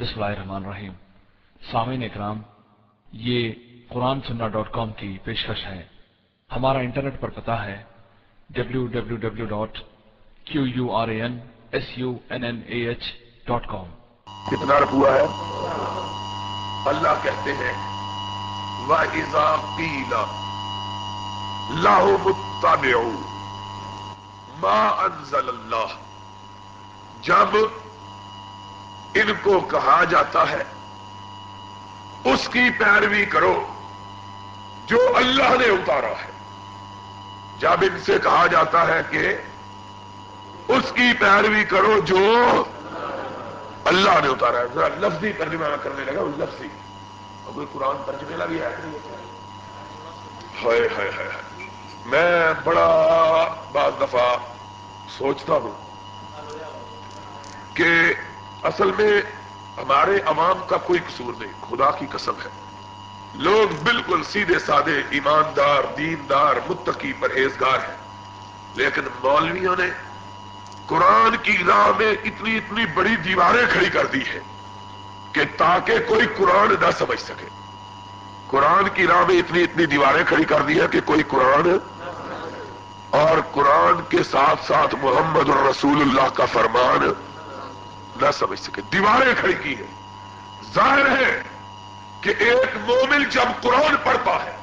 بسم اللہ الرحمن الرحیم۔ سامعین اکرام، یہ قرآن سننا ڈاٹ کام کی پیشکش ہے۔ ہمارا انٹرنیٹ پر پتا ہے W W W dot Q U R A N S U N N A H dot com کتنا رکھوا ہے؟ اللہ کہتے ہیں، وَإِذَا قِيلَ لَهُمُ اتَّبِعُوا مَا أَنزَلَ اللَّهُ۔ جب ان کو کہا جاتا ہے۔ اس کی پیروی کرو جو اللہ نے اتارا ہے۔ جب ان سے کہا جاتا ہے کہ اس کی پیروی کرو جو اللہ نے اتارا ہے۔ ذرا لفظی ترجمہ کرنے لگا، وہ لفظی۔ اور کوئی قرآن ترجمے لگی ہے ہائے ہائے ہائے۔ میں بڑا بعض دفعہ سوچتا ہوں کہ اصل میں ہمارے عوام کا کوئی قصور نہیں، خدا کی قسم ہے۔ لوگ بالکل سیدھے سادے ایماندار، دیندار، متقی پرہیزگار ہیں۔ لیکن مولویوں نے قرآن کی راہ میں اتنی اتنی بڑی دیواریں کھڑی کر دی ہے کہ تاکہ کوئی قرآن نہ سمجھ سکے۔ قرآن کی راہ میں اتنی اتنی دیواریں کھڑی کر دی ہے کہ کوئی قرآن اور قرآن کے ساتھ ساتھ محمد الرسول اللہ کا فرمان نہ سمجھ سکے۔ دیواریں کھڑی کی ہے ظاہر ہے کہ ایک مومن جب قرآن پڑھتا ہے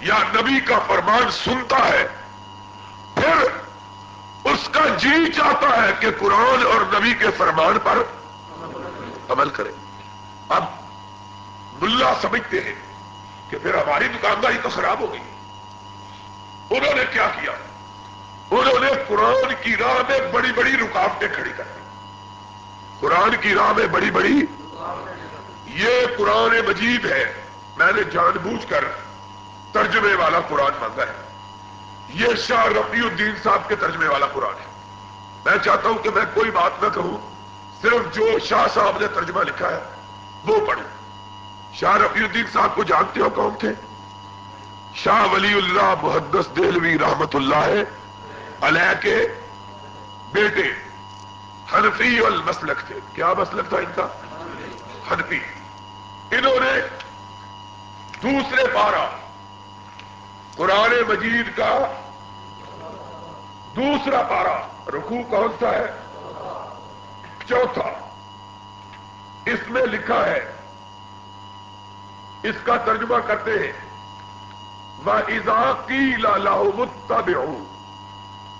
یا نبی کا فرمان سنتا ہے، پھر اس کا جی چاہتا ہے کہ قرآن اور نبی کے فرمان پر عمل کرے۔ اب ملا سمجھتے ہیں کہ پھر ہماری دکانداری تو خراب ہو گئی۔ انہوں نے کیا کیا؟ انہوں نے قرآن کی راہ میں بڑی بڑی رکاوٹیں کھڑی کر دی۔ قرآن کی راہ میں بڑی بڑی۔ یہ قرآن مجید ہے۔ میں نے جان بوجھ کر ترجمے والا قرآن مانگا ہے۔ یہ شاہ رفیع الدین صاحب کے ترجمے والا قرآن ہے۔ میں چاہتا ہوں کہ میں کوئی بات نہ کہوں۔ صرف جو شاہ صاحب نے ترجمہ لکھا ہے، وہ پڑھوں شاہ رفیع الدین صاحب کو جانتے ہو کون تھے؟ شاہ ولی اللہ محدث دہلوی رحمت اللہ علیہ کے بیٹے۔ حنفی المسلک تھے کیا مسلک تھا ان کا؟ حنفی. انہوں نے دوسرے پارا قرآن مجید کا دوسرا پارا. رکوع کون سا ہے؟ چوتھا. اس میں لکھا ہے، اس کا ترجمہ کرتے ہیں وہ اضاقی لالا متبع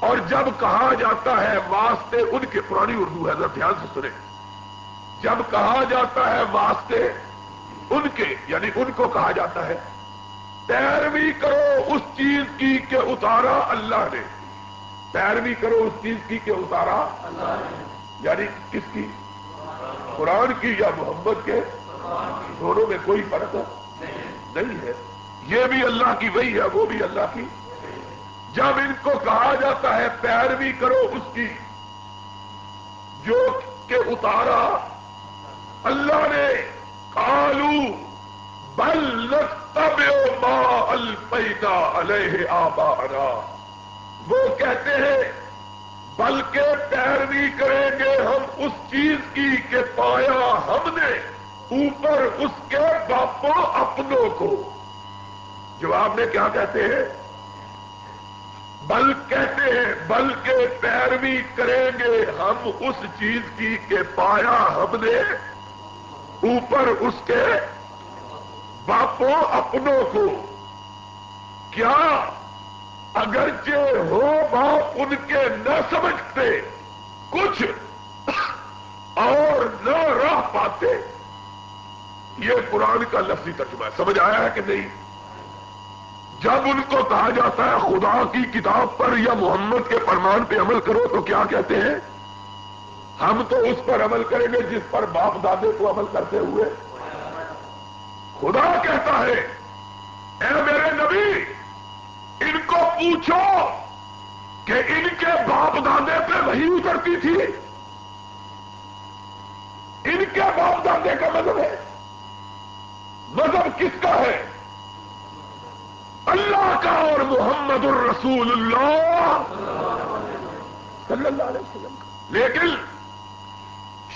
اور جب کہا جاتا ہے واسطے، ان کے پرانی اردو ہے ذرا دھیان سے سنیں۔ جب کہا جاتا ہے واسطے، ان کے یعنی ان کو کہا جاتا ہے، پیروی کرو اس چیز کی کہ اتارا اللہ نے۔ پیروی کرو اس چیز کی کہ اتارا اللہ نے۔ یعنی کس کی؟ قرآن کی یا محمد کے؟ دونوں میں کوئی فرق نہیں ہے۔ یہ بھی اللہ کی وہی ہے، وہ بھی اللہ کی جب ان کو کہا جاتا ہے پیروی کرو اس کی، جو کہ اتارا، اللہ نے کالو بل ما الفینا علیہ آبا وہ کہتے ہیں، بلکہ پیروی کریں گے ہم اس چیز کی کہ پایا ہم نے اوپر اس کے باپوں اپنوں کو۔ جواب میں کیا کہتے ہیں؟ بل کہتے ہیں، بلکہ پیروی کریں گے ہم اس چیز کی کہ پایا ہم نے اوپر اس کے باپوں اپنوں کو۔ کیا اگرچہ ہو باپ ان کے نہ سمجھتے، کچھ اور نہ رہ پاتے۔ یہ قرآن کا لفظی ترجمہ ہے، سمجھ آیا ہے کہ نہیں؟ جب ان کو کہا جاتا ہے خدا کی کتاب پر یا محمد کے فرمان پہ عمل کرو تو کیا کہتے ہیں؟ ہم تو اس پر عمل کریں گے جس پر باپ دادے کو عمل کرتے ہوئے۔ خدا کہتا ہے، اے میرے نبی، ان کو پوچھو کہ ان کے باپ دادے پہ وہی اترتی تھی۔ ان کے باپ دادے کا مذہب ہے۔ مذہب کس کا ہے؟ اللہ کا اور محمد الرسول اللہ۔ صلی اللہ علیہ وسلم۔ لیکن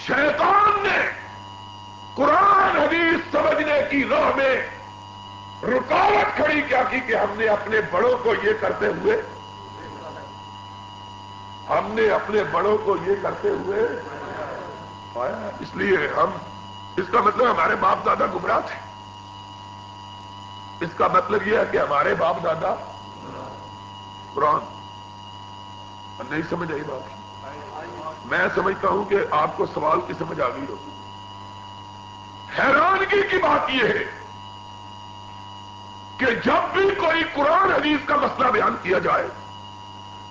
شیطان نے قرآن، حدیث سمجھنے کی راہ میں رکاوٹ کھڑی کیا کی کہ ہم نے اپنے بڑوں کو یہ کرتے ہوئے، ہم نے اپنے بڑوں کو یہ کرتے ہوئے پایا۔ اس لیے ہم، اس کا مطلب ہمارے باپ دادا گمراہ تھے۔ اس کا مطلب یہ ہے کہ ہمارے باپ دادا قرآن نہیں سمجھ آئی بات۔ میں سمجھتا ہوں کہ آپ کو سوال کی سمجھ آ گئی ہوگی۔ حیرانگی کی بات یہ ہے کہ جب بھی کوئی قرآن حدیث کا مسئلہ بیان کیا جائے،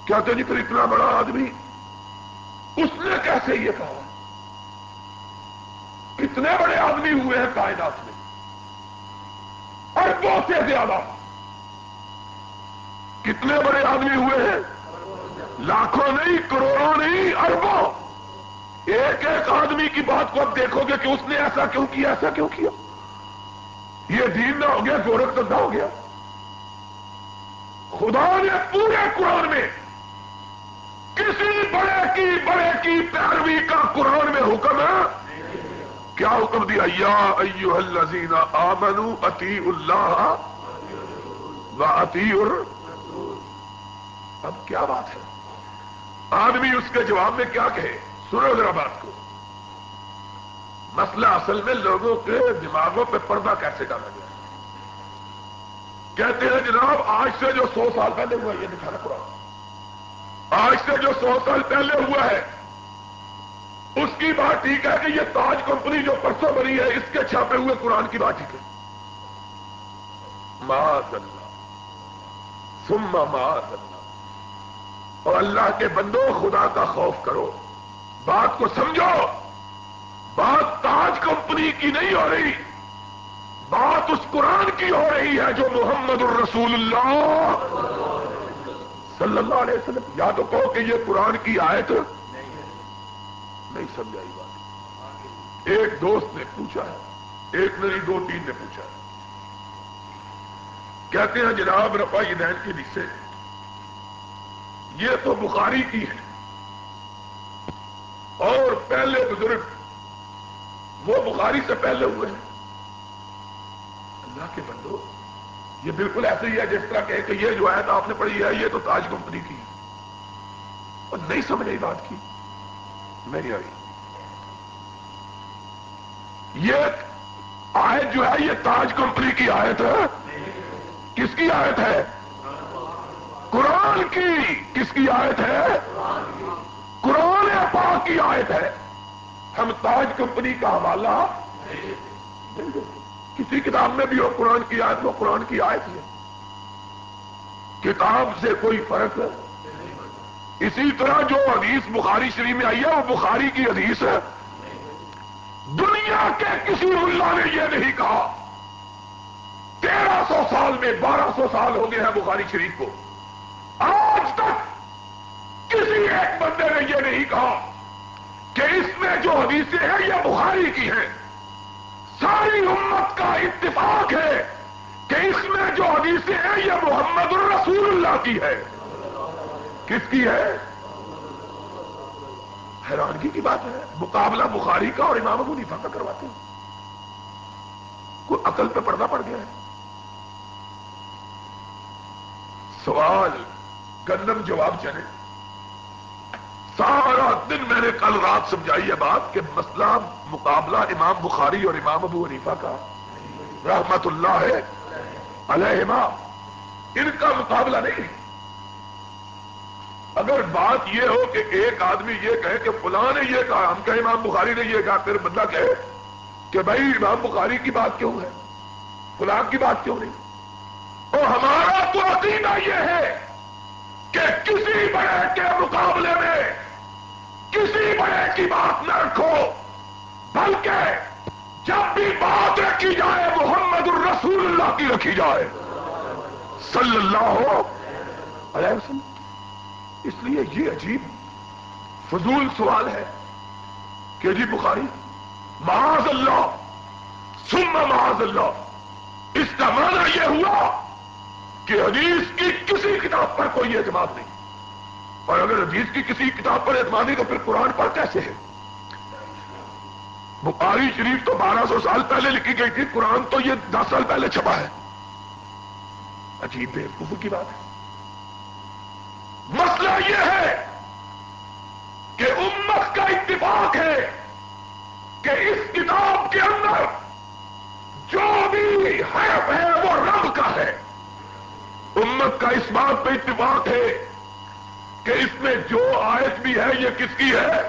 کہتے جی پھر اتنا بڑا آدمی اس نے کیسے یہ کہا؟ کتنے بڑے آدمی ہوئے ہیں کائنات میں؟ اربوں سے زیادہ۔ کتنے بڑے آدمی ہوئے ہیں؟ لاکھوں نہیں، کروڑوں نہیں، اربوں۔ ایک ایک آدمی کی بات کو اب دیکھو گے کہ اس نے ایسا کیوں کیا، ایسا کیوں کیا؟ یہ دین نہ ہو گیا، گورکھ نہ ہو گیا۔ خدا نے پورے قرآن میں کسی بڑے کی بڑے کی پیروی کا قرآن میں حکم ہے۔ کیا حکم دیا؟ یا ایو الذین آمنو اتی اللہ و اتی اب کیا بات ہے؟ آدمی اس کے جواب میں کیا کہے؟ سنو ذرا بات کو۔ مسئلہ اصل میں لوگوں کے دماغوں پہ پردہ کیسے ڈالا گیا؟ کہتے ہیں جناب، آج سے جو سو سال پہلے ہوا یہ دکھانا قرآن۔ آج سے جو سو سال پہلے ہوا ہے اس کی بات ٹھیک ہے کہ یہ تاج کمپنی جو پرسوں بنی ہے، اس کے چھاپے ہوئے قرآن کی بات ٹھیک ہے۔ معاذ اللہ سما معاذ اللہ اور اللہ کے بندو، خدا کا خوف کرو۔ بات کو سمجھو۔ بات تاج کمپنی کی نہیں ہو رہی۔ بات اس قرآن کی ہو رہی ہے جو محمد الرسول اللہ صلی اللہ علیہ وسلم۔ یا تو کہو کہ یہ قرآن کی آیت نہیں سمجھائی بات۔ ایک دوست نے پوچھا ہے، ایک نہیں دو تین نے پوچھا ہے۔ کہتے ہیں، جناب رفا دین کی نسے یہ تو بخاری کی ہے۔ اور پہلے بزرگ، وہ بخاری سے پہلے ہوئے ہیں۔ اللہ کے بندو، یہ بالکل ایسے ہی ہے، جس طرح کہ یہ جو ہے آپ نے پڑھی ہے، یہ تو تاج کمپنی کی اور نہیں سمجھ آئی بات کی۔ نہیں آئی۔ یہ آیت جو ہے، یہ تاج کمپنی کی آیت ہے۔ کس کی آیت ہے؟ قرآن کی۔ کس کی آیت ہے؟ قرآن پاک کی آیت ہے۔ ہم تاج کمپنی کا حوالہ کسی کتاب میں بھی ہو، قرآن کی آیت وہ قرآن کی آیت ہے۔ کتاب سے کوئی فرق ہے اسی طرح جو حدیث بخاری شریف میں آئی ہے، وہ بخاری کی حدیث ہے۔ دنیا کے کسی ملا نے یہ نہیں کہا۔ تیرہ سو سال میں بارہ سو سال ہو گئے ہیں بخاری شریف کو۔ آج تک کسی ایک بندے نے یہ نہیں کہا کہ اس میں جو حدیثیں ہیں، یہ بخاری کی ہیں۔ ساری امت کا اتفاق ہے کہ اس میں جو حدیثیں ہیں، یہ محمد الرسول اللہ کی ہے۔ کس کی ہے؟ حیرانگی کی بات ہے۔ مقابلہ بخاری کا اور امام ابو نیفا کا کرواتے ہیں۔ کوئی عقل پہ پردہ پڑ گیا ہے۔ سوال گندم جواب چلے۔ سارا دن میں نے کل رات سمجھائی ہے بات کہ مسئلہ مقابلہ امام بخاری اور امام ابو حنیفہ کا۔ رحمت اللہ ہے علیہ ان کا مقابلہ نہیں۔ اگر بات یہ ہو کہ ایک آدمی یہ کہے کہ فلاں نے یہ کہا، ہم کہیں امام بخاری نے یہ کہا، پھر بندہ کہے کہ بھائی امام بخاری کی بات کیوں ہے؟ فلاں کی بات کیوں نہیں؟ اور ہمارا تو عقیدہ یہ ہے کہ کسی بڑے کے مقابلے میں کسی بڑے کی بات نہ رکھو، بلکہ جب بھی بات رکھی جائے، محمد الرسول اللہ کی رکھی جائے۔ صلی اللہ علیہ وسلم۔ اس لیے یہ عجیب فضول سوال ہے کہ جی بخاری، معاذ اللہ سم معاذ اللہ، اس کا معنی یہ ہوا کہ حدیث کی کسی کتاب پر کوئی اعتماد نہیں۔ اور اگر حدیث کی کسی کتاب پر اعتماد نہیں تو پھر قرآن پر کیسے ہے؟ بخاری شریف تو بارہ سو سال پہلے لکھی گئی تھی، قرآن تو یہ دس سال پہلے چھپا ہے۔ عجیب بے کی بات ہے۔ مسئلہ یہ ہے کہ امت کا اتفاق ہے کہ اس کتاب کے اندر جو بھی حرف ہے وہ رب کا ہے۔ امت کا اس بات پہ اتفاق ہے کہ اس میں جو آیت بھی ہے یہ کس کی ہے؟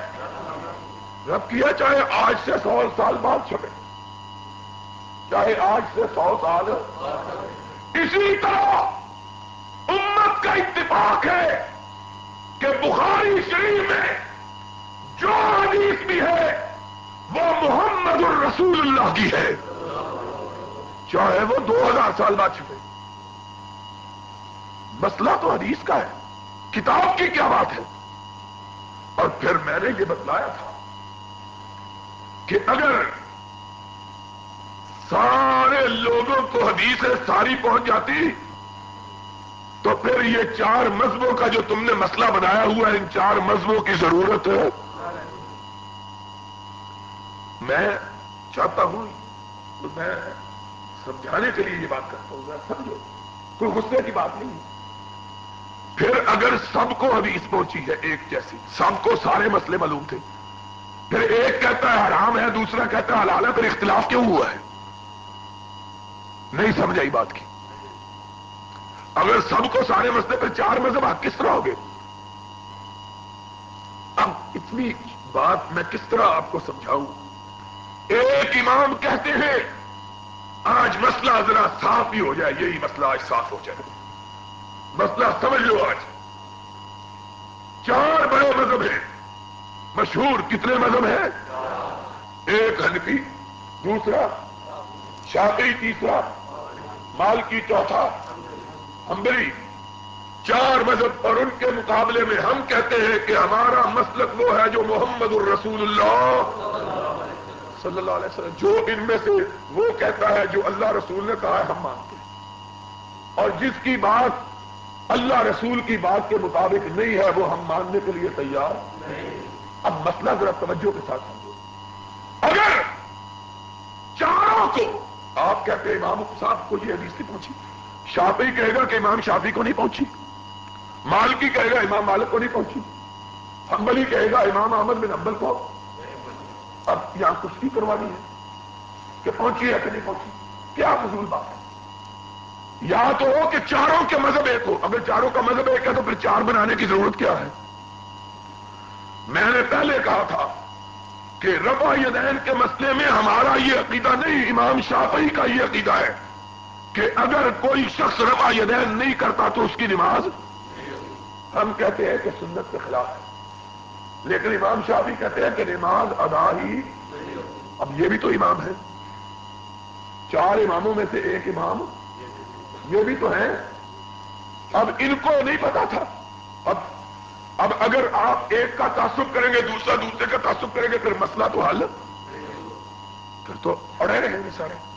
رب کیا چاہے آج سے سو سال بعد چھپے چاہے آج سے سو سال۔ اسی طرح امت کا اتفاق ہے کہ بخاری شریف میں جو حدیث بھی ہے، وہ محمد الرسول اللہ کی ہے۔ چاہے وہ دو ہزار سال بعد چھپے۔ مسئلہ تو حدیث کا ہے، کتاب کی کیا بات ہے؟ اور پھر میں نے یہ بتلایا تھا کہ اگر سارے لوگوں کو حدیث ساری پہنچ جاتی تو پھر یہ چار مذہبوں کا جو تم نے مسئلہ بنایا ہوا ہے، ان چار مذہبوں کی ضرورت ہے میں چاہتا ہوں تو میں سمجھانے کے لیے یہ بات کرتا ہوں سمجھو، کوئی غصے کی بات نہیں۔ پھر اگر سب کو حدیث پہنچی ہے ایک جیسی، سب کو سارے مسئلے معلوم تھے، پھر ایک کہتا ہے حرام ہے، دوسرا کہتا ہے حلال ہے، پھر اختلاف کیوں ہوا ہے؟ نہیں سمجھ آئی بات کی۔ اگر سب کو سارے مسئلے پہ چار مذہب آپ کس طرح ہوگے اب اتنی بات میں کس طرح آپ کو سمجھاؤں؟ ایک امام کہتے ہیں، آج مسئلہ ذرا صاف ہی ہو جائے، یہی مسئلہ آج صاف ہو جائے۔ مسئلہ سمجھ لو آج۔ چار بڑے مذہب ہیں۔ مشہور کتنے مذہب ہیں؟ ایک حنفی، دوسرا شاقی تیسرا مال کی چوتھا ہمبری چار مذہب اور ان کے مقابلے میں ہم کہتے ہیں کہ ہمارا مسلک وہ ہے جو محمد الرسول اللہ صلی اللہ علیہ وسلم، جو ان میں سے وہ کہتا ہے جو اللہ رسول نے کہا ہے، ہم مانتے ہیں۔ اور جس کی بات اللہ رسول کی بات کے مطابق نہیں ہے، وہ ہم ماننے کے لیے تیار اب مسئلہ ذرا توجہ کے ساتھ سمجھو اگر چاروں کو آپ کہتے ہیں، امام صاحب کو یہ حدیث نہیں پہنچی شافی کہے گا کہ امام شافی کو نہیں پہنچی۔ مالکی کہے گا امام مالک کو نہیں پہنچی۔ حنبلی کہے گا امام احمد بن حنبل کو۔ اب یہاں کشتی کروانی ہے کہ پہنچی ہے کہ نہیں پہنچی۔ کیا فضول بات ہے۔ یا تو ہو کہ چاروں کے مذہب ایک ہو۔ اگر چاروں کا مذہب ایک ہے تو پھر چار بنانے کی ضرورت کیا ہے؟ میں نے پہلے کہا تھا کہ ربا یدین کے مسئلے میں ہمارا یہ عقیدہ نہیں، امام شافعی کا یہ عقیدہ ہے۔ کہ اگر کوئی شخص رفع یدین نہیں کرتا تو اس کی نماز، ہم کہتے ہیں کہ سنت کے خلاف ہے۔ لیکن امام شافی کہتے ہیں کہ نماز ادا ہی اب یہ بھی تو امام ہے چار اماموں میں سے ایک امام، یہ بھی تو ہیں۔ اب ان کو نہیں پتا تھا۔ اب اب اگر آپ ایک کا تعصب کریں گے، دوسرا دوسرے کا تعصب کریں گے، پھر مسئلہ تو حل۔ پھر تو اڑے رہیں گے سارے۔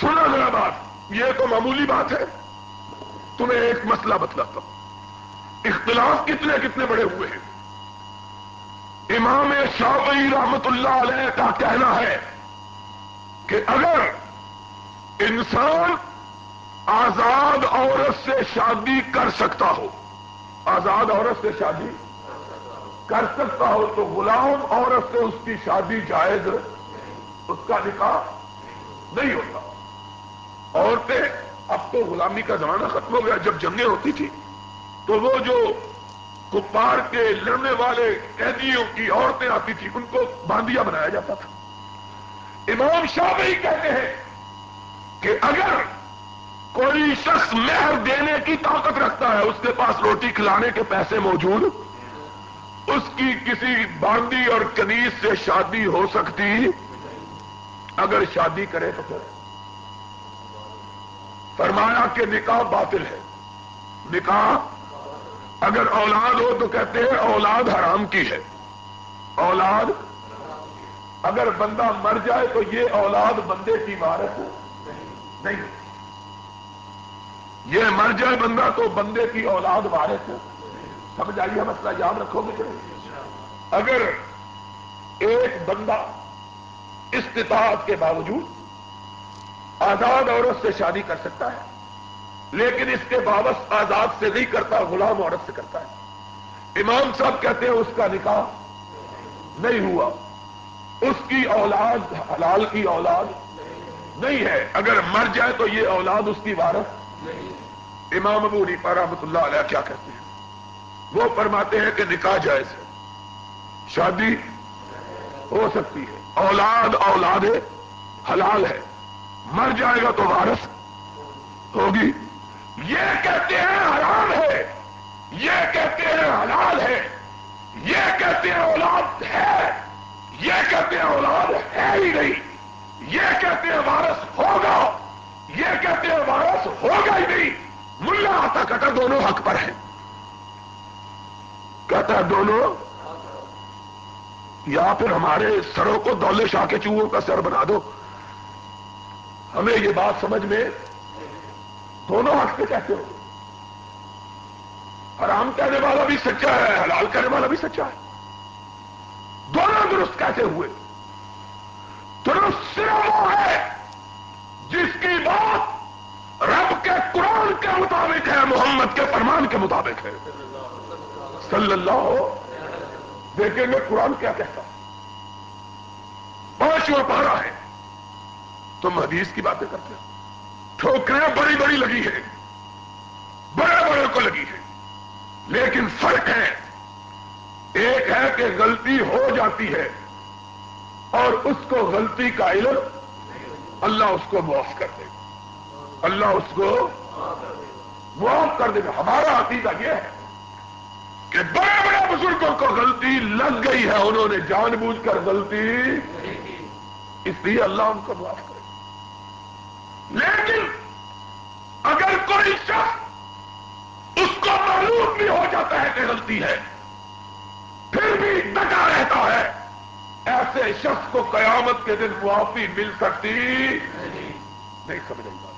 سنا ذرا بات؟ یہ تو معمولی بات ہے۔ تمہیں ایک مسئلہ بتلاتا ہوں۔ اختلاف کتنے کتنے بڑے ہوئے ہیں۔ امام شافعی رحمت اللہ علیہ کا کہنا ہے کہ اگر انسان آزاد عورت سے شادی کر سکتا ہو، آزاد عورت سے شادی کر سکتا ہو، تو غلام عورت سے اس کی شادی جائز، اس کا نکاح نہیں ہوتا۔ عورتیں اب تو غلامی کا زمانہ ختم ہو گیا، جب جنگیں ہوتی تھی تو وہ جو کپار کے لڑنے والے قیدیوں کی عورتیں آتی تھی ان کو باندیا بنایا جاتا تھا۔ امام شاہ ہی کہتے ہیں کہ اگر کوئی شخص مہر دینے کی طاقت رکھتا ہے، اس کے پاس روٹی کھلانے کے پیسے موجود، اس کی کسی باندی اور کنیز سے شادی ہو سکتی۔ اگر شادی کرے تو پھر فرمایا کہ نکاح باطل ہے۔ نکاح اگر اولاد ہو تو کہتے ہیں اولاد حرام کی ہے۔ اولاد اگر بندہ مر جائے تو یہ اولاد بندے کی وارث نہیں۔ یہ مر جائے بندہ تو بندے کی اولاد وارث ہے سمجھ آئیے مسئلہ یاد رکھو گے اگر ایک بندہ استطاعت کے باوجود آزاد عورت سے شادی کر سکتا ہے، لیکن اس کے باوس آزاد سے نہیں کرتا، غلام عورت سے کرتا ہے۔ امام صاحب کہتے ہیں، اس کا نکاح نہیں ہوا۔ اس کی اولاد، حلال کی اولاد نہیں ہے۔ اگر مر جائے تو یہ اولاد اس کی وارث امام ابو نیپا رحمت اللہ علیہ کیا کہتے ہیں؟ وہ فرماتے ہیں کہ نکاح جائز ہے۔ شادی ہو سکتی ہے۔ اولاد اولاد حلال ہے۔ مر جائے گا تو وارث ہوگی۔ یہ کہتے ہیں حرام ہے۔ یہ کہتے ہیں حلال ہے۔ یہ کہتے ہیں اولاد ہے۔ یہ کہتے ہیں اولاد ہے ہی نہیں۔ یہ کہتے ہیں وارث ہوگا۔ یہ کہتے ہیں وارث ہوگا ہی نہیں۔ ملا آتا کہتا دونوں حق پر ہیں کہتا دونوں۔ یا پھر ہمارے سروں کو دولے شاہ کے چوہوں کا سر بنا دو۔ ہمیں یہ بات سمجھ میں دونوں حق پہ کہتے ہو۔ حرام کہنے والا بھی سچا ہے، حلال کہنے والا بھی سچا ہے۔ دونوں درست کیسے ہوئے، درست صرف وہ ہے جس کی بات رب کے قرآن کے مطابق ہے، محمد کے فرمان کے مطابق ہے۔ صلی اللہ ہو دیکھیں گے قرآن کیا کہتا پانچواں پارا ہے۔ تم حدیث کی باتیں کرتے ہو۔ ٹھوکریں بڑی بڑی لگی ہے بڑے بڑے کو لگی ہے لیکن فرق ہے۔ ایک ہے کہ غلطی ہو جاتی ہے اور اس کو غلطی کا علم اللہ اس کو معاف کر دے گا۔ اللہ اس کو معاف کر دے گا۔ ہمارا عقیدہ یہ ہے کہ بڑے بڑے بزرگوں کو غلطی لگ گئی ہے۔ انہوں نے جان بوجھ کر غلطی اس لیے اللہ ان کو معاف کرے لیکن اگر کوئی شخص اس کو معلوم بھی ہو جاتا ہے کہ غلطی ہے، پھر بھی ڈٹا رہتا ہے، ایسے شخص کو قیامت کے دن معافی مل سکتی نہیں سمجھ بات۔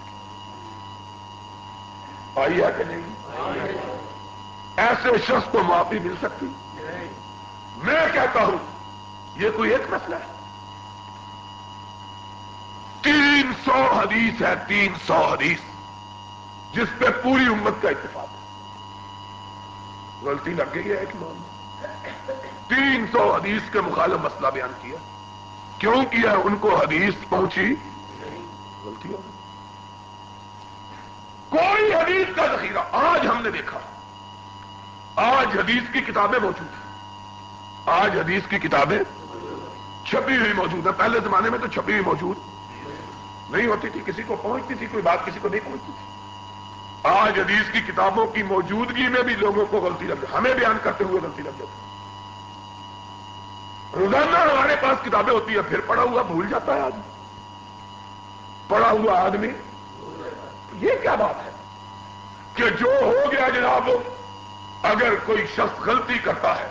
آئی ہے کہ نہیں۔ ایسے شخص کو معافی مل سکتی۔ میں کہتا ہوں، یہ کوئی ایک مسئلہ ہے۔ تین سو حدیث ہے، تین سو حدیث، جس پہ پوری امت کا اتفاق ہے۔ غلطی لگ گئی ہے ایک معاملہ تین سو حدیث کے مخالف مسئلہ بیان کیا۔ کیوں کیا ان کو حدیث پہنچی؟ غلطی ہو کوئی حدیث کا ذخیرہ آج ہم نے دیکھا۔ آج حدیث کی کتابیں موجود ہیں۔ آج حدیث کی کتابیں چھپی ہوئی موجود ہے پہلے زمانے میں تو چھپی ہوئی موجود۔ نہیں ہوتی تھی، کسی کو پہنچتی تھی، کوئی بات کسی کو نہیں پہنچتی تھی۔ آج حدیث کی کتابوں کی موجودگی میں بھی لوگوں کو غلطی لگ جاتی ہمیں بیان کرتے ہوئے غلطی لگ جاتی روزانہ ہمارے پاس کتابیں ہوتی ہیں، پھر پڑھا ہوا بھول جاتا ہے آدمی۔ پڑھا ہوا آدمی۔ یہ کیا بات ہے؟ کہ جو ہو گیا جناب، اگر کوئی شخص غلطی کرتا ہے،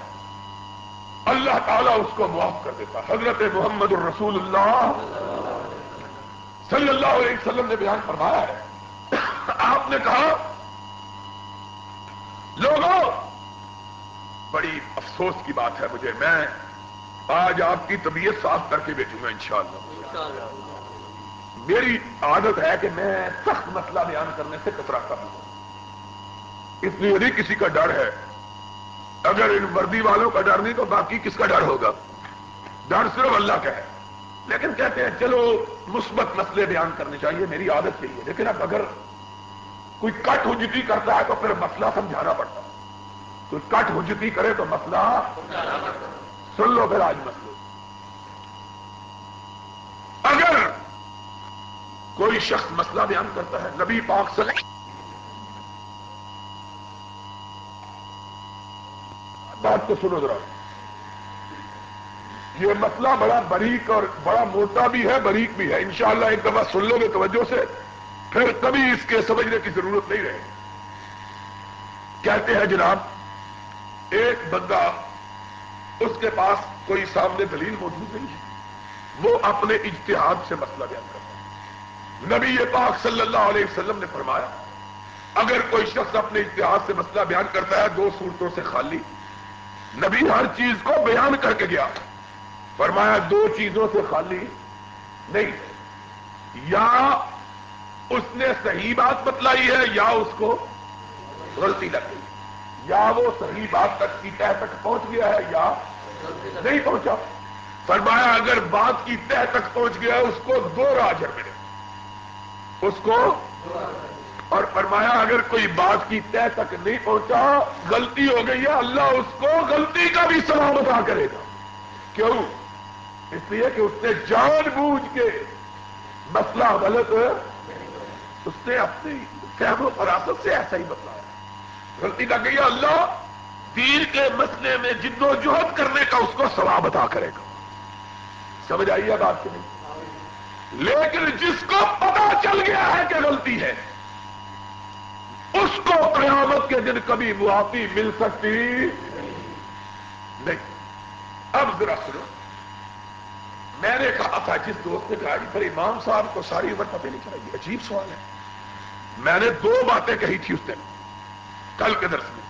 اللہ تعالیٰ اس کو معاف کر دیتا حضرت محمد الرسول اللہ صلی اللہ علیہ وسلم نے بیان فرمایا ہے۔ آپ نے کہا، لوگوں، بڑی افسوس کی بات ہے مجھے، میں آج آپ کی طبیعت صاف کر کے بیچوں گا انشاءاللہ۔ میری عادت ہے کہ میں سخت مسئلہ بیان کرنے سے کتراتا ہوں۔ اس لیے نہیں کسی کا ڈر ہے۔ اگر ان وردی والوں کا ڈر نہیں تو باقی کس کا ڈر ہوگا؟ ڈر صرف اللہ کا ہے۔ لیکن کہتے ہیں، چلو، مثبت مسئلے بیان کرنے چاہیے، میری عادت یہی ہے۔ لیکن اب اگر کوئی کٹ حجتی کرتا ہے تو پھر مسئلہ سمجھانا پڑتا ہے۔ کوئی کٹ حجتی کرے تو مسئلہ سن لو پھر آج مسئلے۔ اگر کوئی شخص مسئلہ بیان کرتا ہے، نبی پاک صلی بات کو سنو ذرا۔ یہ مسئلہ بڑا بریک اور بڑا موٹا بھی ہے، بریک بھی ہے۔ انشاءاللہ ایک دفعہ سن لو گے توجہ سے۔ پھر کبھی اس کے سمجھنے کی ضرورت نہیں رہے۔ کہتے ہیں جناب، ایک بندہ اس کے پاس کوئی سامنے دلیل موجود نہیں ہے۔ وہ اپنے اجتہاد سے مسئلہ بیان کرتا ہے۔ نبی پاک صلی اللہ علیہ وسلم نے فرمایا، اگر کوئی شخص اپنے اتحاد سے مسئلہ بیان کرتا ہے، دو صورتوں سے خالی۔ نبی ہر چیز کو بیان کر کے گیا۔ فرمایا دو چیزوں سے خالی نہیں یا اس نے صحیح بات بتلائی ہے یا اس کو غلطی لگ گئی یا وہ صحیح بات تک کی تہ تک پہنچ گیا ہے یا نہیں پہنچا فرمایا اگر بات کی تہ تک پہنچ گیا اس کو دو راجر ملے۔ اس کو اور فرمایا اگر کوئی بات کی طے تک نہیں پہنچا، غلطی ہو گئی ہے، اللہ اس کو غلطی کا بھی سواب ادا کرے گا۔ کیوں؟ اس لیے کہ اس نے جان بوجھ کے مسئلہ غلط اس نے اپنی فہم و فراست سے ایسا ہی بتلایا غلطی کا گئی اللہ دین کے مسئلے میں جد و جہد کرنے کا اس کو ثواب ادا کرے گا۔ سمجھ آئیے بات کی نہیں؟ لیکن جس کو پتا چل گیا ہے کہ غلطی ہے، اس کو قیامت کے دن کبھی معافی مل سکتی نہیں۔ اب ذرا سنو۔ میں نے کہا تھا، جس دوست نے کہا جی پھر امام صاحب کو ساری عمر پتہ نہیں چلا، یہ عجیب سوال ہے۔ میں نے دو باتیں کہی تھی اس دن، کل کے درس میں۔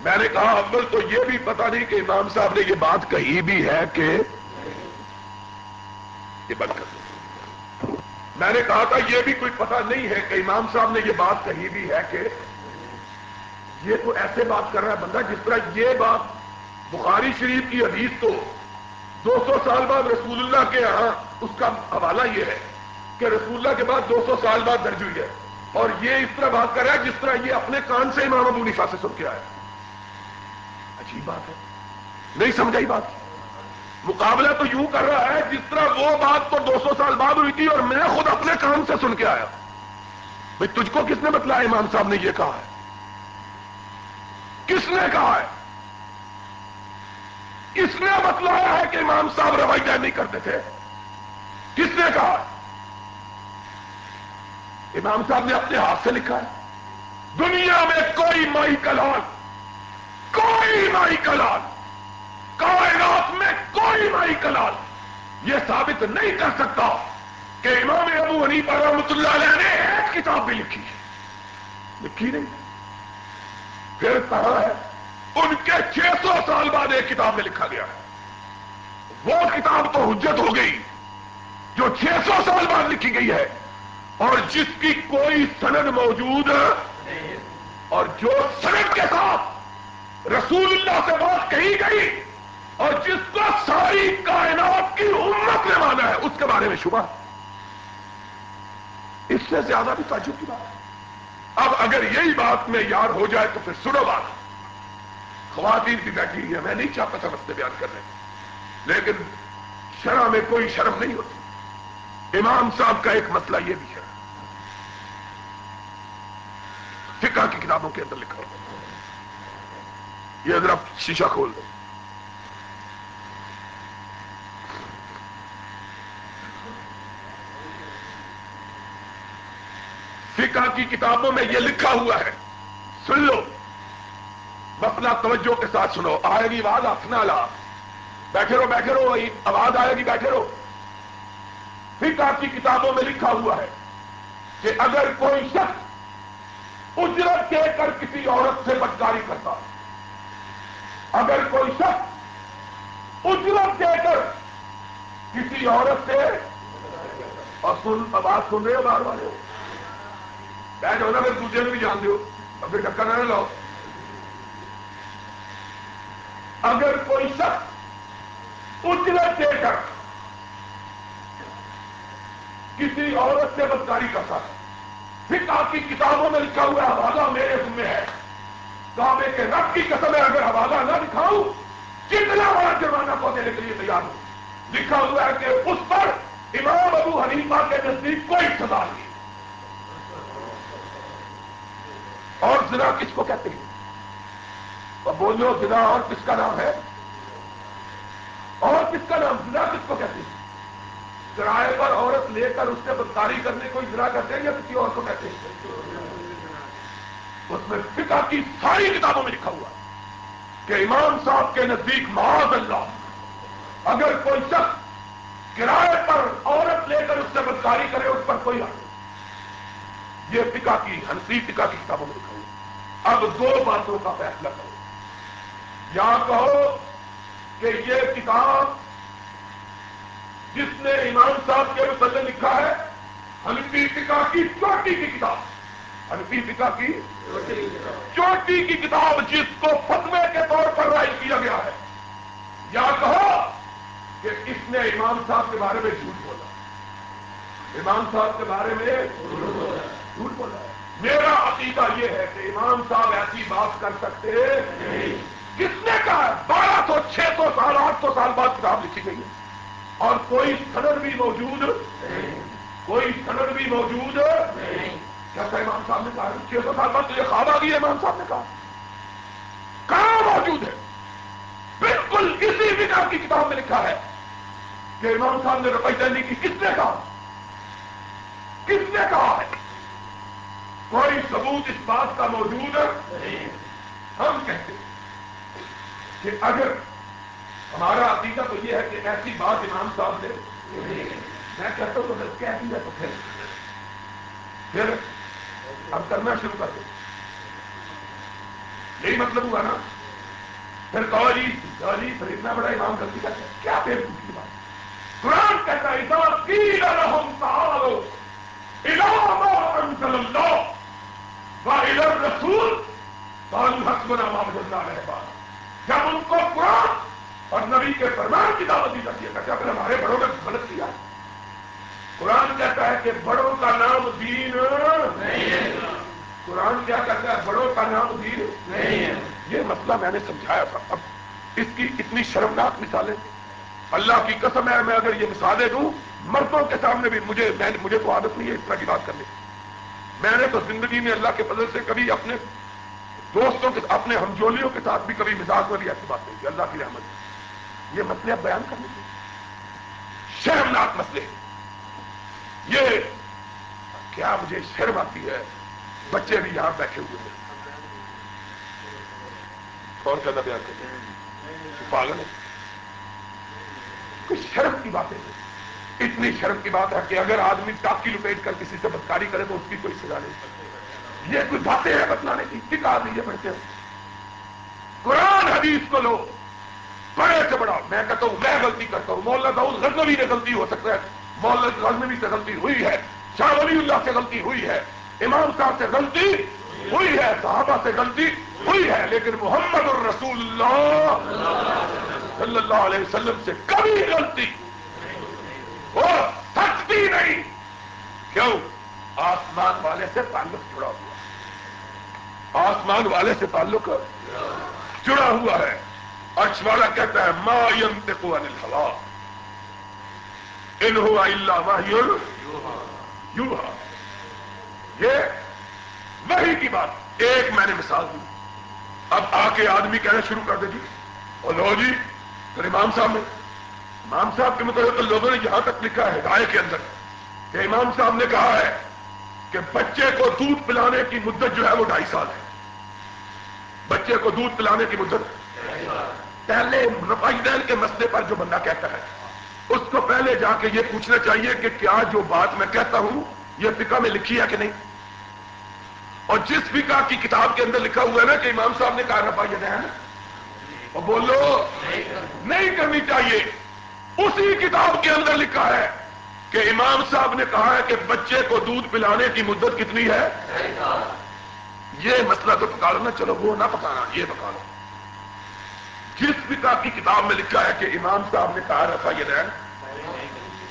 میں نے کہا، اول تو یہ بھی پتا نہیں کہ امام صاحب نے یہ بات کہی بھی ہے کہ یہ بند کر دو۔ میں نے کہا تھا، یہ بھی کوئی پتا نہیں ہے کہ امام صاحب نے یہ بات کہی بھی ہے کہ یہ تو ایسے بات کر رہا ہے بندہ جس طرح یہ بات بخاری شریف کی حدیث تو دو سو سال بعد رسول اللہ کے یہاں اس کا حوالہ یہ ہے کہ رسول اللہ کے بعد دو سو سال بعد درج ہوئی ہے۔ اور یہ اس طرح بات کر رہا ہے جس طرح یہ اپنے کان سے امام ابو نفا سے سن کے آیا عجیب بات ہے۔ نہیں سمجھائی بات۔ مقابلہ تو یوں کر رہا ہے جس طرح وہ بات تو دو سو سال بعد ہوئی تھی اور میں خود اپنے کان سے سن کے آیا۔ بھائی تجھ کو کس نے بتلایا؟ امام صاحب نے یہ کہا ہے۔ کس نے کہا ہے؟ کس نے بتلایا ہے کہ امام صاحب روایت نہیں کرتے تھے۔ کس نے کہا؟ امام صاحب نے اپنے ہاتھ سے لکھا ہے، دنیا میں کوئی مائی کلال کوئی مائی کلال کائنات میں کوئی مائی کلال یہ ثابت نہیں کر سکتا کہ امام ابو عنی رحمت اللہ علیہ نے ایک کتاب بھی لکھی۔ ہے لکھی نہیں۔ پھر کہا ہے؟ ان کے چھ سو سال بعد ایک کتاب میں لکھا گیا۔ ہے وہ کتاب تو حجت ہو گئی جو چھ سو سال بعد لکھی گئی ہے۔ اور جس کی کوئی سند موجود اور جو سند کے ساتھ رسول اللہ سے بات کہی گئی اور جس کو ساری کائنات کی امت نے مانا ہے، اس کے بارے میں شبہ۔ اس سے زیادہ بھی تعجب کی بات۔ ہے اب اگر یہی بات میں یار ہو جائے تو پھر سنو بات۔ خواتین کی بیٹھی ہوئی ہے، میں نہیں چاہتا تھا مسئلے بیان کرنے۔ لیکن شرح میں کوئی شرم نہیں ہوتی۔ امام صاحب کا ایک مسئلہ یہ بھی ہے۔ فقہ کی کتابوں کے اندر لکھا ہوا۔ یہ اگر آپ شیشہ کھول دیں۔ فقہ کی کتابوں میں یہ لکھا ہوا ہے، سن لو۔ مسئلہ توجہ کے ساتھ سنو، آئے گی آواز اپنا لا۔ بیٹھے رہو بیٹھے رہو آواز آئے گی، بیٹھے رہو۔ فقہ کی کتابوں میں لکھا ہوا ہے کہ اگر کوئی شخص اجرت دے کر کسی عورت سے بدکاری کرتا اگر کوئی شخص اجرت دے کر کسی عورت سے، اور سن، آواز سن رہے ہو باہر والے ہو بیٹھ ہونا پھر دوسرے بھی جان دو اور پھر ٹکر نہ لاؤ اگر کوئی شخص اجرت دے کر کسی عورت سے بدکاری کرتا ہے فقہ کی کتابوں میں لکھا ہوا حوالہ میرے ذمہ ہے۔ کعبے کے رب کی قسم ہے، اگر حوالہ نہ دکھاؤں، کتنا بڑا جرمانہ کو دینے کے لیے تیار ہوں۔ لکھا ہوا ہے کہ اس پر امام ابو حنیفہ کے نزدیک کوئی سزا نہیں۔ اور زنا کس کو کہتے ہیں؟ اور بولو زنا، اور کس کا نام ہے؟ اور کس کا نام؟ زنا کس کو کہتے ہیں؟ کرائے پر عورت لے کر اس سے بدکاری کرنے کو اجرا کرتے ہیں یا کسی اور کو کہتے ہیں؟ اس میں فقہ کی ساری کتابوں میں لکھا ہوا کہ امام صاحب کے نزدیک معاذ اللہ، اگر کوئی شخص کرائے پر عورت لے کر اس سے بدکاری کرے، اس پر کوئی حق یہ فقہ کی، ہنسی فقہ کی کتابوں میں لکھا ہوا اب دو باتوں کا فیصلہ کرو۔ یا کہو کہ یہ کتاب جس نے امام صاحب کے متعلق لکھا ہے، حنفی فقہ کی چوٹی کی کتاب۔ حنفی فقہ کی چوٹی کی کتاب جس کو فتوے کے طور پر رائے کیا گیا ہے۔ یا کہو کہ اس نے امام صاحب کے بارے میں جھوٹ بولا۔ امام صاحب کے بارے میں جھوٹ بولا۔ میرا عقیدہ یہ ہے کہ امام صاحب ایسی بات کر سکتے کس نے کہا بارہ سو چھ سو سال، آٹھ سو سال بعد کتاب لکھی گئی ہے۔ اور کوئی سند بھی موجود کوئی سند بھی موجود کیسا امام صاحب نے کہا چھ سو سال بعد تو یہ خواب آ گئی امام صاحب نے کہا۔ کہاں موجود ہے؟ بالکل اسی بنا کی کتاب میں لکھا ہے کہ امام صاحب نے روپئی دینے کی کس نے کہا؟ کس نے کہا ہے؟ کوئی ثبوت اس بات کا موجود ہے ہم کہتے ہیں۔ کہ اگر ہمارا عقیدہ تو یہ ہے کہ ایسی بات امام صاحب نے میں کہتا ہوں تو کہہ دیا تو پھر پھر اب کرنا شروع کر دیں۔ یہی مطلب ہوا نا۔ پھر کہو جی پھر اتنا بڑا امام غلطی کرتے کیا پھر کی بات؟ قرآن کہتا ہے رسول حسبنا ما وجدنا رہے بات جب ان کو قرآن اور نبی کے فرمان کی دعوت دی جاتی ہے کہتے اگر ہمارے بڑوں نے غلط کیا۔ قرآن کہتا ہے کہ بڑوں کا نام دین نہیں ہے۔ قرآن کیا کہتا ہے؟ بڑوں کا نام دین نہیں ہے۔ یہ مسئلہ میں نے سمجھایا تھا۔ اب اس کی اتنی شرمناک مثالیں۔ اللہ کی قسم ہے، میں اگر یہ مثالیں دوں، مردوں کے سامنے بھی مجھے، میں، مجھے تو عادت نہیں ہے اس طرح کی بات کرنے۔ میں نے تو زندگی میں اللہ کے فضل سے کبھی اپنے دوستوں کے اپنے ہمجولیوں کے ساتھ بھی کبھی مزاج والی ایسی بات نہیں اللہ کی رحمت یہ مسئلے اب بیان کرنے کے شرمناک مسئلے یہ کیا مجھے شرم آتی ہے؟ بچے بھی یہاں بیٹھے ہوئے ہیں۔ کون کہنا بیان کرتے ہیں؟ پاگل ہے کچھ شرم کی باتیں اتنی شرم کی بات ہے کہ اگر آدمی ٹاکی لپیٹ کر کسی سے بدکاری کرے تو اس کی کوئی سزا نہیں۔ یہ کوئی باتیں ہیں بتلانے کی؟ ٹھیک آدمی یہ پڑھتے قرآن حدیث کو لو۔ بڑے سے بڑا۔ میں کہتا ہوں، میں غلطی کرتا ہوں۔ مولا داؤد غزنوی نے غلطی ہو سکتا ہے۔ مولا غزنوی سے غلطی ہوئی ہے۔ شاہ ولی اللہ سے غلطی ہوئی ہے۔ امام صاحب سے غلطی ہوئی ہے۔ صحابہ سے غلطی ہوئی ہے۔ لیکن محمد الرسول اللہ صلی اللہ علیہ وسلم سے کبھی غلطی ہو سکتی نہیں۔ کیوں؟ آسمان والے سے تعلق جڑا ہوا آسمان والے سے تعلق جڑا ہوا ہے۔ اچھواڑا کہتا ہے، ما ينطق عن الهوى ان هو الا وحي يوحى۔ یہ وہی کی بات۔ ایک میں نے مثال دی۔ اب آ کے آدمی کہنا شروع کر دے جی۔ اور لو جی پھر امام صاحب نے امام صاحب کے مطابق لوگوں نے یہاں تک لکھا ہے، ہدایت کے اندر۔ کہ امام صاحب نے کہا ہے کہ بچے کو دودھ پلانے کی مدت جو ہے وہ ڈھائی سال ہے۔ بچے کو دودھ پلانے کی مدت پہلے رفائی کے مسئلے پر جو بندہ کہتا ہے، اس کو پہلے جا کے یہ پوچھنا چاہیے کہ کیا جو بات میں کہتا ہوں، یہ فقہ میں لکھی ہے کہ نہیں؟ اور جس فقہ کی کتاب کے اندر لکھا ہوا ہے نا کہ امام صاحب نے کہا رفائی دین، اور بولو، نہیں کرنی چاہیے۔ اسی کتاب کے اندر لکھا ہے کہ امام صاحب نے کہا ہے کہ بچے کو دودھ پلانے کی مدت کتنی ہے؟ یہ مسئلہ تو پکا لو نا چلو، وہ نہ پکانا، یہ پکا لو جس فقہ کی کتاب میں لکھا ہے کہ امام صاحب نے کہا رفا یہ رین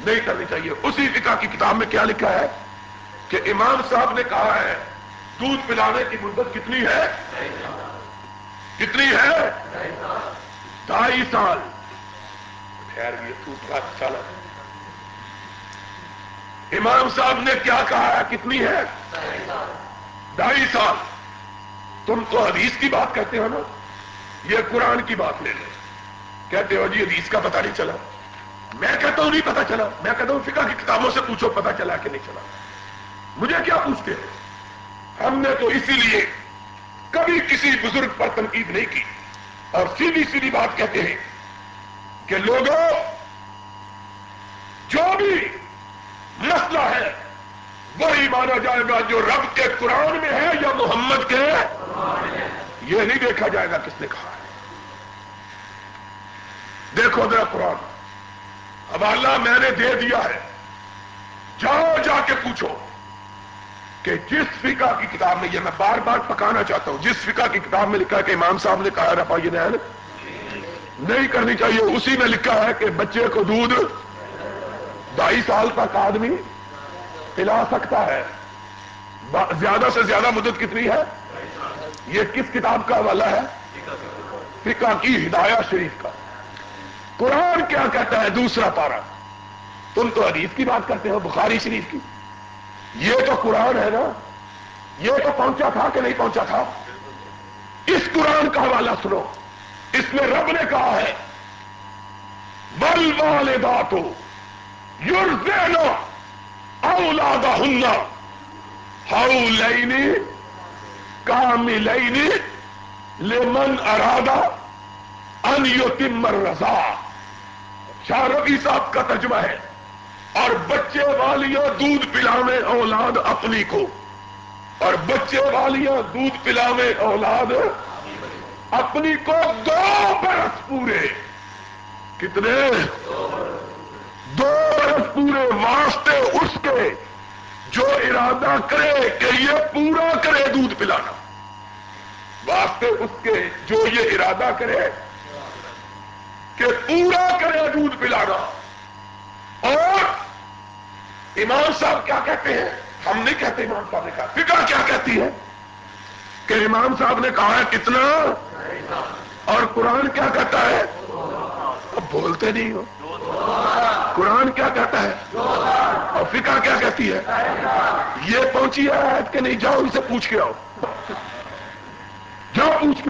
نہیں کرنی چاہیے۔ اسی فقہ کی کتاب میں کیا لکھا ہے؟ کہ امام صاحب نے کہا ہے، دودھ پلانے کی مدت کتنی ہے؟ کتنی ہے؟ ڈھائی سال۔ خیر، یہ چلا امام صاحب نے کیا کہا ہے؟ کتنی ہے؟ ڈھائی سال۔ تم تو حدیث کی بات کرتے ہو نا؟ یہ قرآن کی بات لے لیں کہتے ہو جی حدیث کا پتہ نہیں چلا۔ میں کہتا ہوں نہیں پتا چلا۔ میں کہتا ہوں فقہ کی کتابوں سے پوچھو پتا چلا کہ نہیں چلا۔ مجھے کیا پوچھتے ہیں ہم نے تو اسی لیے کبھی کسی بزرگ پر تنقید نہیں کی۔ اور سیدھی سیدھی بات کہتے ہیں کہ لوگوں، جو بھی مسئلہ ہے۔ وہی مانا جائے گا جو رب کے قرآن میں ہے یا محمد کے۔ یہ نہیں دیکھا جائے گا کس نے کہا ہے۔ دیکھو ذرا قرآن۔ حوالہ میں نے دے دیا ہے۔ جاؤ جا کے پوچھو کہ جس فقہ کی کتاب میں یہ میں بار بار پکانا چاہتا ہوں، جس فقہ کی کتاب میں لکھا ہے کہ امام صاحب نے کہا رفا یہ نین۔ نہیں کرنی چاہیے، اسی میں لکھا ہے کہ بچے کو دودھ ڈھائی سال تک آدمی پلا سکتا ہے۔ زیادہ سے زیادہ مدت کتنی ہے؟ یہ کس کتاب کا حوالہ ہے؟ فقہ کی ہدایہ شریف کا۔ قرآن کیا کہتا ہے؟ دوسرا پارا تم تو حدیث کی بات کرتے ہو، بخاری شریف کی۔ یہ تو قرآن ہے نا۔ یہ تو پہنچا تھا کہ نہیں پہنچا تھا؟ اس قرآن کا حوالہ سنو۔ اس میں رب نے کہا ہے، بل والے باتو یور دینا اولاد ہننا ہاؤ لینی کام لینی لیمن ارادہ ان یتمر رضا شاہ ربی صاحب کا ترجمہ ہے۔ اور بچے والیاں دودھ پلاوے اولاد اپنی کو۔ اور بچے والیاں دودھ پلاوے اولاد اپنی کو دو برس پورے۔ کتنے؟ دو برس پورے واسطے اس کے جو ارادہ کرے کہ یہ پورا کرے دودھ پلانا۔ واسطے اس کے جو یہ ارادہ کرے کہ پورا کرے دودھ پلانا۔ اور امام صاحب کیا کہتے ہیں؟ ہم نہیں کہتے امام صاحب نے کہا۔ فکر کیا کہتی ہے کہ امام صاحب نے کہا ہے کتنا؟ اور قرآن کیا کہتا ہے؟ اب بولتے نہیں ہو۔ قرآن کیا کہتا ہے؟ اور فکر کیا کہتی ہے؟ یہ پہنچی ہے کہ نہیں، جاؤ ان سے پوچھ کے آؤ۔ جاؤ پوچھ کے